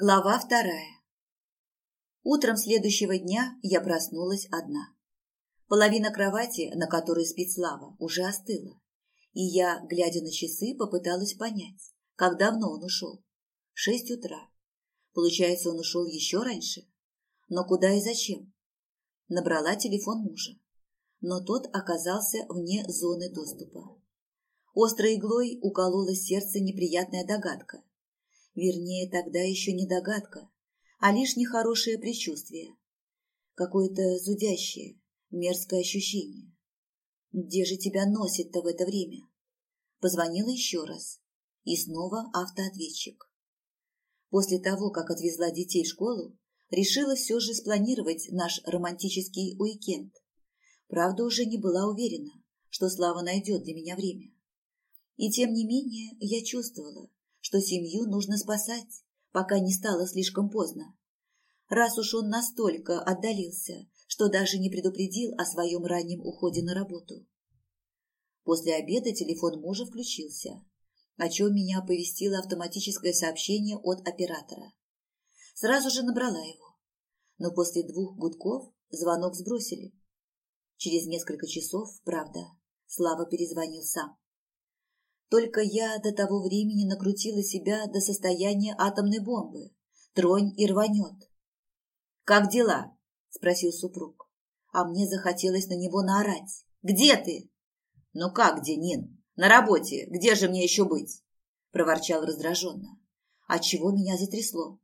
Глава вторая. Утром следующего дня я проснулась одна. Половина кровати, на которой спит Слава, уже остыла, и я, глядя на часы, попыталась понять, как давно он ушел. Шесть утра. Получается, он ушел еще раньше? Но куда и зачем? Набрала телефон мужа, но тот оказался вне зоны доступа. Острой иглой уколола сердце неприятная догадка Вернее, тогда еще не догадка, а лишь нехорошее предчувствие. Какое-то зудящее, мерзкое ощущение. Где же тебя носит-то в это время? Позвонила еще раз. И снова автоответчик. После того, как отвезла детей в школу, решила все же спланировать наш романтический уикенд. Правда, уже не была уверена, что Слава найдет для меня время. И тем не менее я чувствовала, что семью нужно спасать, пока не стало слишком поздно. Раз уж он настолько отдалился, что даже не предупредил о своем раннем уходе на работу. После обеда телефон мужа включился, о чем меня оповестило автоматическое сообщение от оператора. Сразу же набрала его, но после двух гудков звонок сбросили. Через несколько часов, правда, Слава перезвонил сам. Только я до того времени накрутила себя до состояния атомной бомбы. Тронь и рванет. «Как дела?» – спросил супруг. А мне захотелось на него наорать. «Где ты?» «Ну как где, Нин? На работе. Где же мне еще быть?» – проворчал раздраженно. Отчего меня затрясло.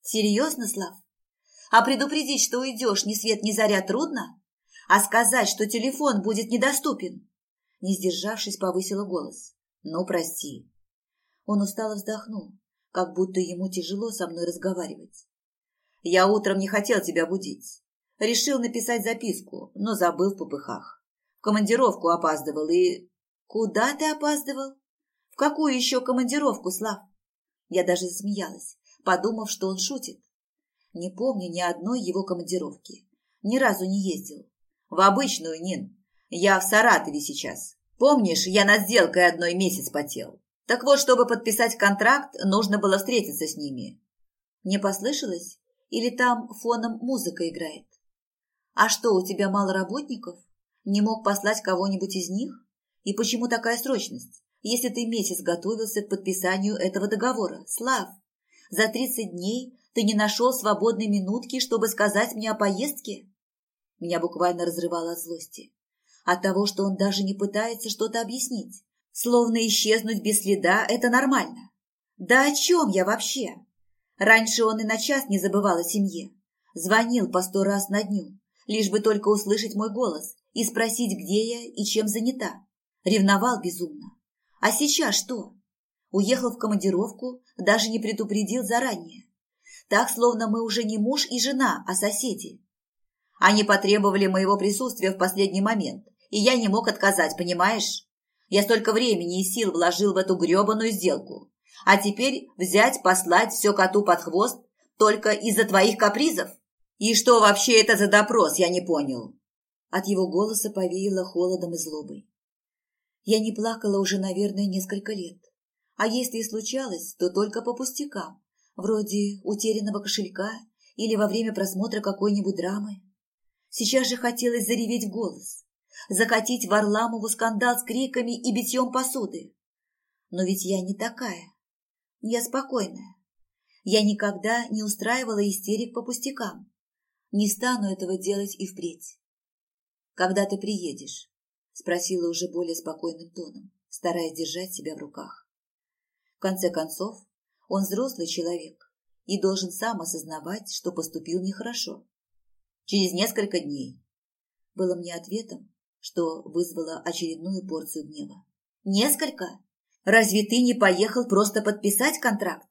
«Серьезно, Слав? А предупредить, что уйдешь ни свет ни заря трудно? А сказать, что телефон будет недоступен?» Не сдержавшись, повысила голос. «Ну, прости». Он устало вздохнул, как будто ему тяжело со мной разговаривать. «Я утром не хотел тебя будить. Решил написать записку, но забыл в попыхах. В командировку опаздывал и...» «Куда ты опаздывал? В какую еще командировку, Слав?» Я даже засмеялась, подумав, что он шутит. Не помню ни одной его командировки. Ни разу не ездил. В обычную, Нин. Я в Саратове сейчас. Помнишь, я над сделкой одной месяц потел? Так вот, чтобы подписать контракт, нужно было встретиться с ними. Не послышалось? Или там фоном музыка играет? А что, у тебя мало работников? Не мог послать кого-нибудь из них? И почему такая срочность, если ты месяц готовился к подписанию этого договора? Слав, за 30 дней ты не нашел свободной минутки, чтобы сказать мне о поездке? Меня буквально разрывало от злости от того, что он даже не пытается что-то объяснить. Словно исчезнуть без следа – это нормально. Да о чем я вообще? Раньше он и на час не забывал о семье. Звонил по сто раз на дню, лишь бы только услышать мой голос и спросить, где я и чем занята. Ревновал безумно. А сейчас что? Уехал в командировку, даже не предупредил заранее. Так, словно мы уже не муж и жена, а соседи. Они потребовали моего присутствия в последний момент, и я не мог отказать, понимаешь? Я столько времени и сил вложил в эту гребаную сделку. А теперь взять, послать все коту под хвост только из-за твоих капризов? И что вообще это за допрос, я не понял. От его голоса повеяло холодом и злобой. Я не плакала уже, наверное, несколько лет. А если и случалось, то только по пустякам, вроде утерянного кошелька или во время просмотра какой-нибудь драмы. Сейчас же хотелось зареветь в голос, закатить Варламову скандал с криками и битьем посуды. Но ведь я не такая. Я спокойная. Я никогда не устраивала истерик по пустякам. Не стану этого делать и впредь. «Когда ты приедешь?» – спросила уже более спокойным тоном, стараясь держать себя в руках. В конце концов, он взрослый человек и должен сам осознавать, что поступил нехорошо. Через несколько дней. Было мне ответом, что вызвало очередную порцию гнева. «Несколько? Разве ты не поехал просто подписать контракт?»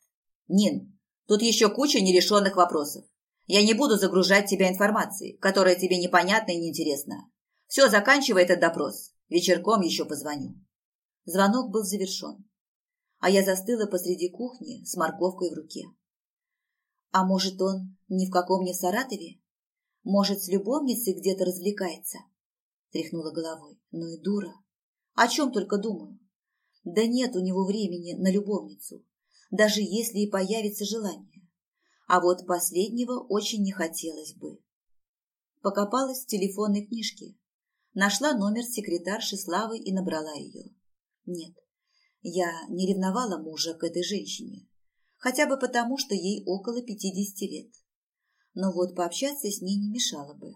«Нин, тут еще куча нерешенных вопросов. Я не буду загружать тебя информацией, которая тебе непонятна и неинтересна. Все, заканчивай этот допрос. Вечерком еще позвоню». Звонок был завершен, а я застыла посреди кухни с морковкой в руке. А может, он ни в каком не в Саратове? Может, с любовницей где-то развлекается? Тряхнула головой. Ну и дура. О чем только думаю. Да нет у него времени на любовницу, даже если и появится желание. А вот последнего очень не хотелось бы. Покопалась в телефонной книжке. Нашла номер секретарши Славы и набрала ее. Нет, я не ревновала мужа к этой женщине. Хотя бы потому, что ей около пятидесяти лет. Но вот пообщаться с ней не мешало бы.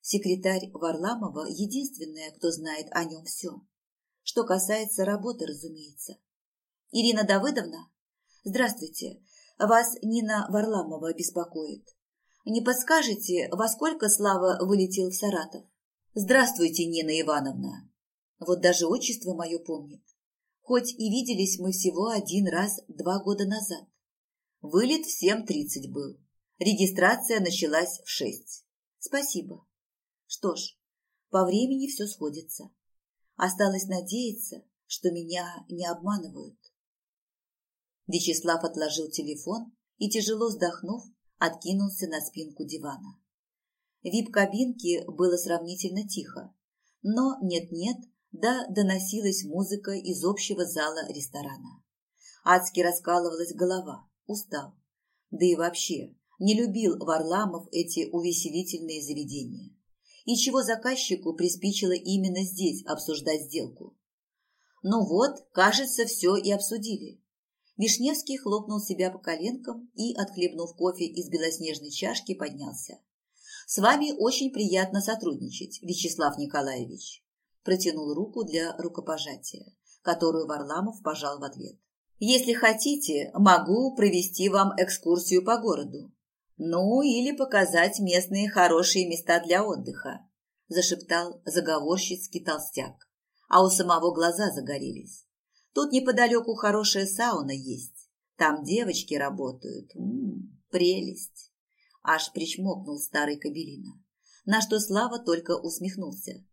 Секретарь Варламова единственная, кто знает о нем все. Что касается работы, разумеется. Ирина Давыдовна? Здравствуйте. Вас Нина Варламова беспокоит. Не подскажете, во сколько Слава вылетел в Саратов? Здравствуйте, Нина Ивановна. Вот даже отчество мое помнит. Хоть и виделись мы всего один раз два года назад. Вылет в 7.30 был. Регистрация началась в шесть. Спасибо. Что ж, по времени все сходится. Осталось надеяться, что меня не обманывают. Вячеслав отложил телефон и, тяжело вздохнув, откинулся на спинку дивана. Вип-кабинке было сравнительно тихо, но нет-нет, да доносилась музыка из общего зала ресторана. Адски раскалывалась голова, устал. Да и вообще, не любил Варламов эти увеселительные заведения. И чего заказчику приспичило именно здесь обсуждать сделку? Ну вот, кажется, все и обсудили. Вишневский хлопнул себя по коленкам и, отхлебнув кофе из белоснежной чашки, поднялся. «С вами очень приятно сотрудничать, Вячеслав Николаевич», протянул руку для рукопожатия, которую Варламов пожал в ответ. «Если хотите, могу провести вам экскурсию по городу. Ну, или показать местные хорошие места для отдыха», зашептал заговорщицкий толстяк, а у самого глаза загорелись. Тут неподалеку хорошая сауна есть. Там девочки работают. М -м, прелесть. Аж причмокнул старый кабелина. На что Слава только усмехнулся.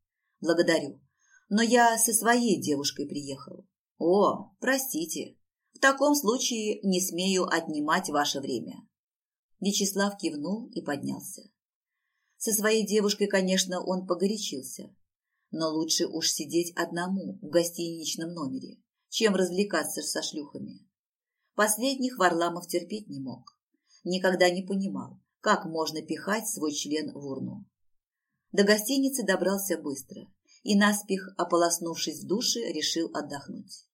Благодарю. Но я со своей девушкой приехал. О, простите. В таком случае не смею отнимать ваше время. Вячеслав кивнул и поднялся. Со своей девушкой, конечно, он погорячился. Но лучше уж сидеть одному в гостиничном номере, чем развлекаться со шлюхами. Последних Варламов терпеть не мог. Никогда не понимал, как можно пихать свой член в урну. До гостиницы добрался быстро и, наспех ополоснувшись в душе, решил отдохнуть.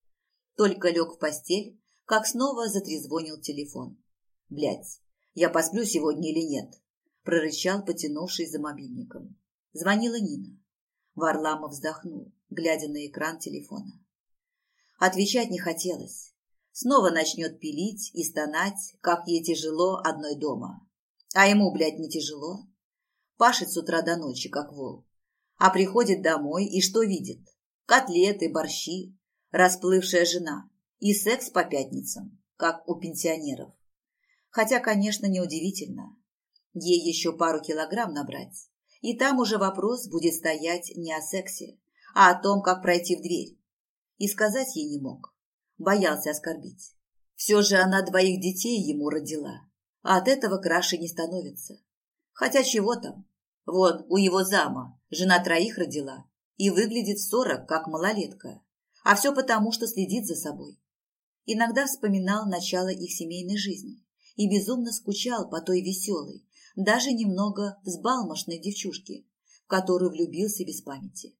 Только лег в постель, как снова затрезвонил телефон. Блять, я посплю сегодня или нет?» – прорычал, потянувшись за мобильником. Звонила Нина. Варламов вздохнул, глядя на экран телефона. Отвечать не хотелось. Снова начнет пилить и стонать, как ей тяжело одной дома. А ему, блядь, не тяжело. Пашет с утра до ночи, как вол. А приходит домой и что видит? Котлеты, борщи, расплывшая жена и секс по пятницам, как у пенсионеров. Хотя, конечно, неудивительно. Ей еще пару килограмм набрать. И там уже вопрос будет стоять не о сексе, а о том, как пройти в дверь и сказать ей не мог. Боялся оскорбить. Все же она двоих детей ему родила, а от этого краше не становится. Хотя чего там? Вон, у его зама жена троих родила и выглядит сорок, как малолетка. А все потому, что следит за собой. Иногда вспоминал начало их семейной жизни и безумно скучал по той веселой, даже немного взбалмошной девчушке, в которую влюбился без памяти.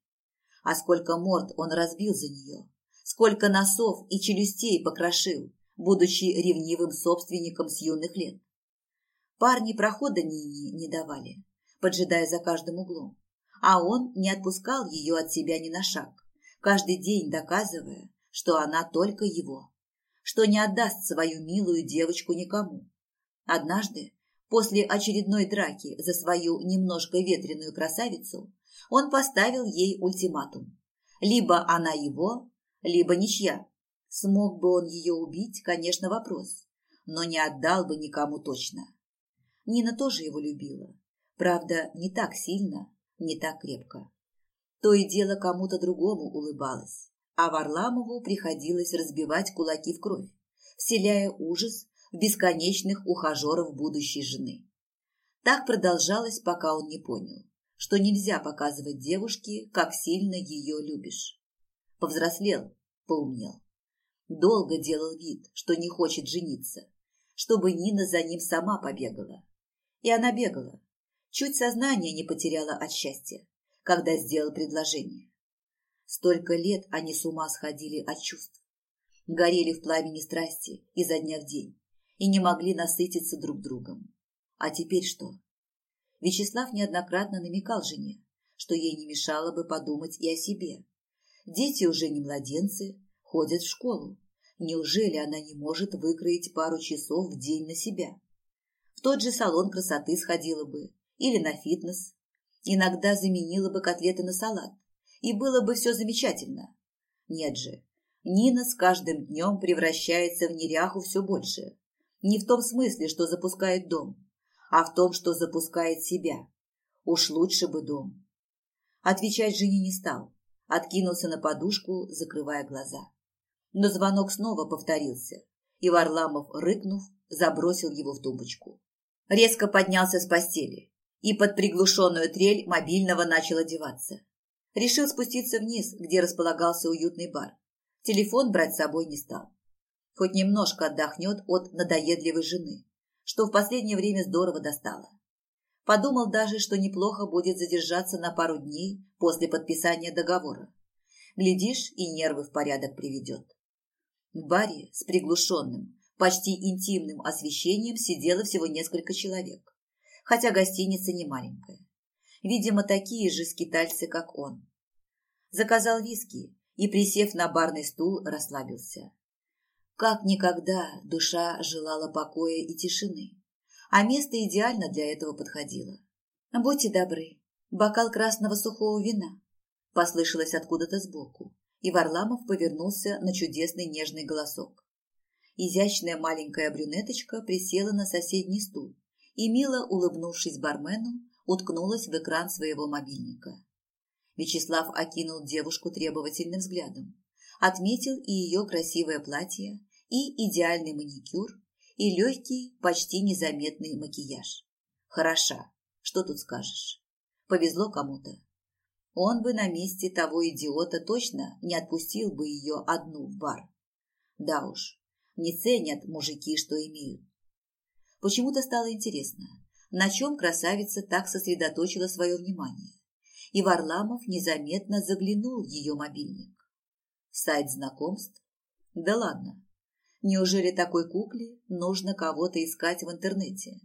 А сколько морд он разбил за нее, сколько носов и челюстей покрошил, будучи ревнивым собственником с юных лет. Парни прохода Нине не давали, поджидая за каждым углом, а он не отпускал ее от себя ни на шаг, каждый день доказывая, что она только его, что не отдаст свою милую девочку никому. Однажды, после очередной драки за свою немножко ветреную красавицу, он поставил ей ультиматум. Либо она его, либо ничья. Смог бы он ее убить, конечно, вопрос, но не отдал бы никому точно. Нина тоже его любила. Правда, не так сильно, не так крепко. То и дело кому-то другому улыбалась, а Варламову приходилось разбивать кулаки в кровь, вселяя ужас в бесконечных ухажеров будущей жены. Так продолжалось, пока он не понял, что нельзя показывать девушке, как сильно ее любишь. Повзрослел, поумнел. Долго делал вид, что не хочет жениться. чтобы Нина за ним сама побегала. И она бегала. Чуть сознание не потеряла от счастья, когда сделал предложение. Столько лет они с ума сходили от чувств. Горели в пламени страсти изо дня в день и не могли насытиться друг другом. А теперь что? Вячеслав неоднократно намекал жене, что ей не мешало бы подумать и о себе. Дети уже не младенцы, ходят в школу. Неужели она не может выкроить пару часов в день на себя? В тот же салон красоты сходила бы или на фитнес. Иногда заменила бы котлеты на салат, и было бы все замечательно. Нет же, Нина с каждым днем превращается в неряху все больше. Не в том смысле, что запускает дом, а в том, что запускает себя. Уж лучше бы дом. Отвечать жене не стал, откинулся на подушку, закрывая глаза. Но звонок снова повторился, и Варламов, рыкнув, забросил его в тумбочку. Резко поднялся с постели и под приглушенную трель мобильного начал одеваться. Решил спуститься вниз, где располагался уютный бар. Телефон брать с собой не стал. Хоть немножко отдохнет от надоедливой жены, что в последнее время здорово достало. Подумал даже, что неплохо будет задержаться на пару дней после подписания договора. Глядишь, и нервы в порядок приведет. В баре с приглушенным, почти интимным освещением сидело всего несколько человек хотя гостиница не маленькая. Видимо, такие же скитальцы, как он. Заказал виски и, присев на барный стул, расслабился. Как никогда душа желала покоя и тишины, а место идеально для этого подходило. «Будьте добры, бокал красного сухого вина», – послышалось откуда-то сбоку, и Варламов повернулся на чудесный нежный голосок. Изящная маленькая брюнеточка присела на соседний стул и, мило улыбнувшись бармену, уткнулась в экран своего мобильника. Вячеслав окинул девушку требовательным взглядом, отметил и ее красивое платье, и идеальный маникюр, и легкий, почти незаметный макияж. Хороша, что тут скажешь. Повезло кому-то. Он бы на месте того идиота точно не отпустил бы ее одну в бар. Да уж, не ценят мужики, что имеют. Почему-то стало интересно, на чем красавица так сосредоточила свое внимание. И Варламов незаметно заглянул в ее мобильник. Сайт знакомств? Да ладно. Неужели такой кукле нужно кого-то искать в интернете?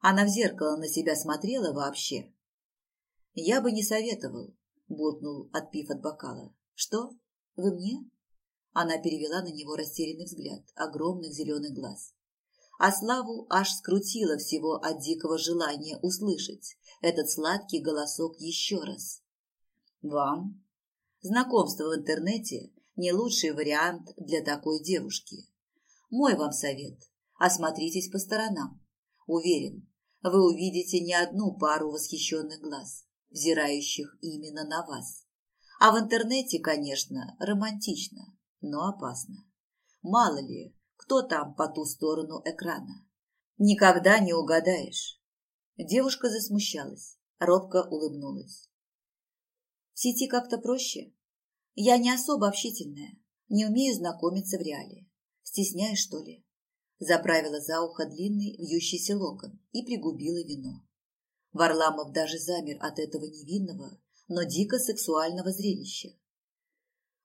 Она в зеркало на себя смотрела вообще? Я бы не советовал, буркнул, отпив от бокала. Что? Вы мне? Она перевела на него растерянный взгляд огромных зеленых глаз а Славу аж скрутило всего от дикого желания услышать этот сладкий голосок еще раз. «Вам?» Знакомство в интернете – не лучший вариант для такой девушки. Мой вам совет – осмотритесь по сторонам. Уверен, вы увидите не одну пару восхищенных глаз, взирающих именно на вас. А в интернете, конечно, романтично, но опасно. Мало ли, кто там по ту сторону экрана. Никогда не угадаешь. Девушка засмущалась, робко улыбнулась. В сети как-то проще. Я не особо общительная, не умею знакомиться в реале. Стесняюсь, что ли? Заправила за ухо длинный вьющийся локон и пригубила вино. Варламов даже замер от этого невинного, но дико сексуального зрелища.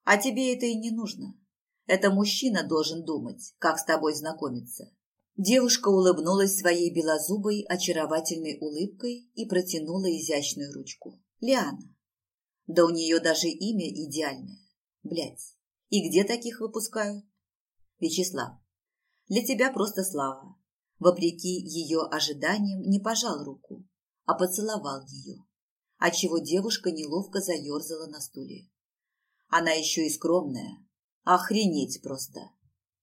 А тебе это и не нужно. Это мужчина должен думать, как с тобой знакомиться. Девушка улыбнулась своей белозубой, очаровательной улыбкой и протянула изящную ручку. Лиана. Да у нее даже имя идеальное. Блять. И где таких выпускают? Вячеслав. Для тебя просто слава. Вопреки ее ожиданиям не пожал руку, а поцеловал ее, отчего девушка неловко заерзала на стуле. Она еще и скромная, Охренеть просто.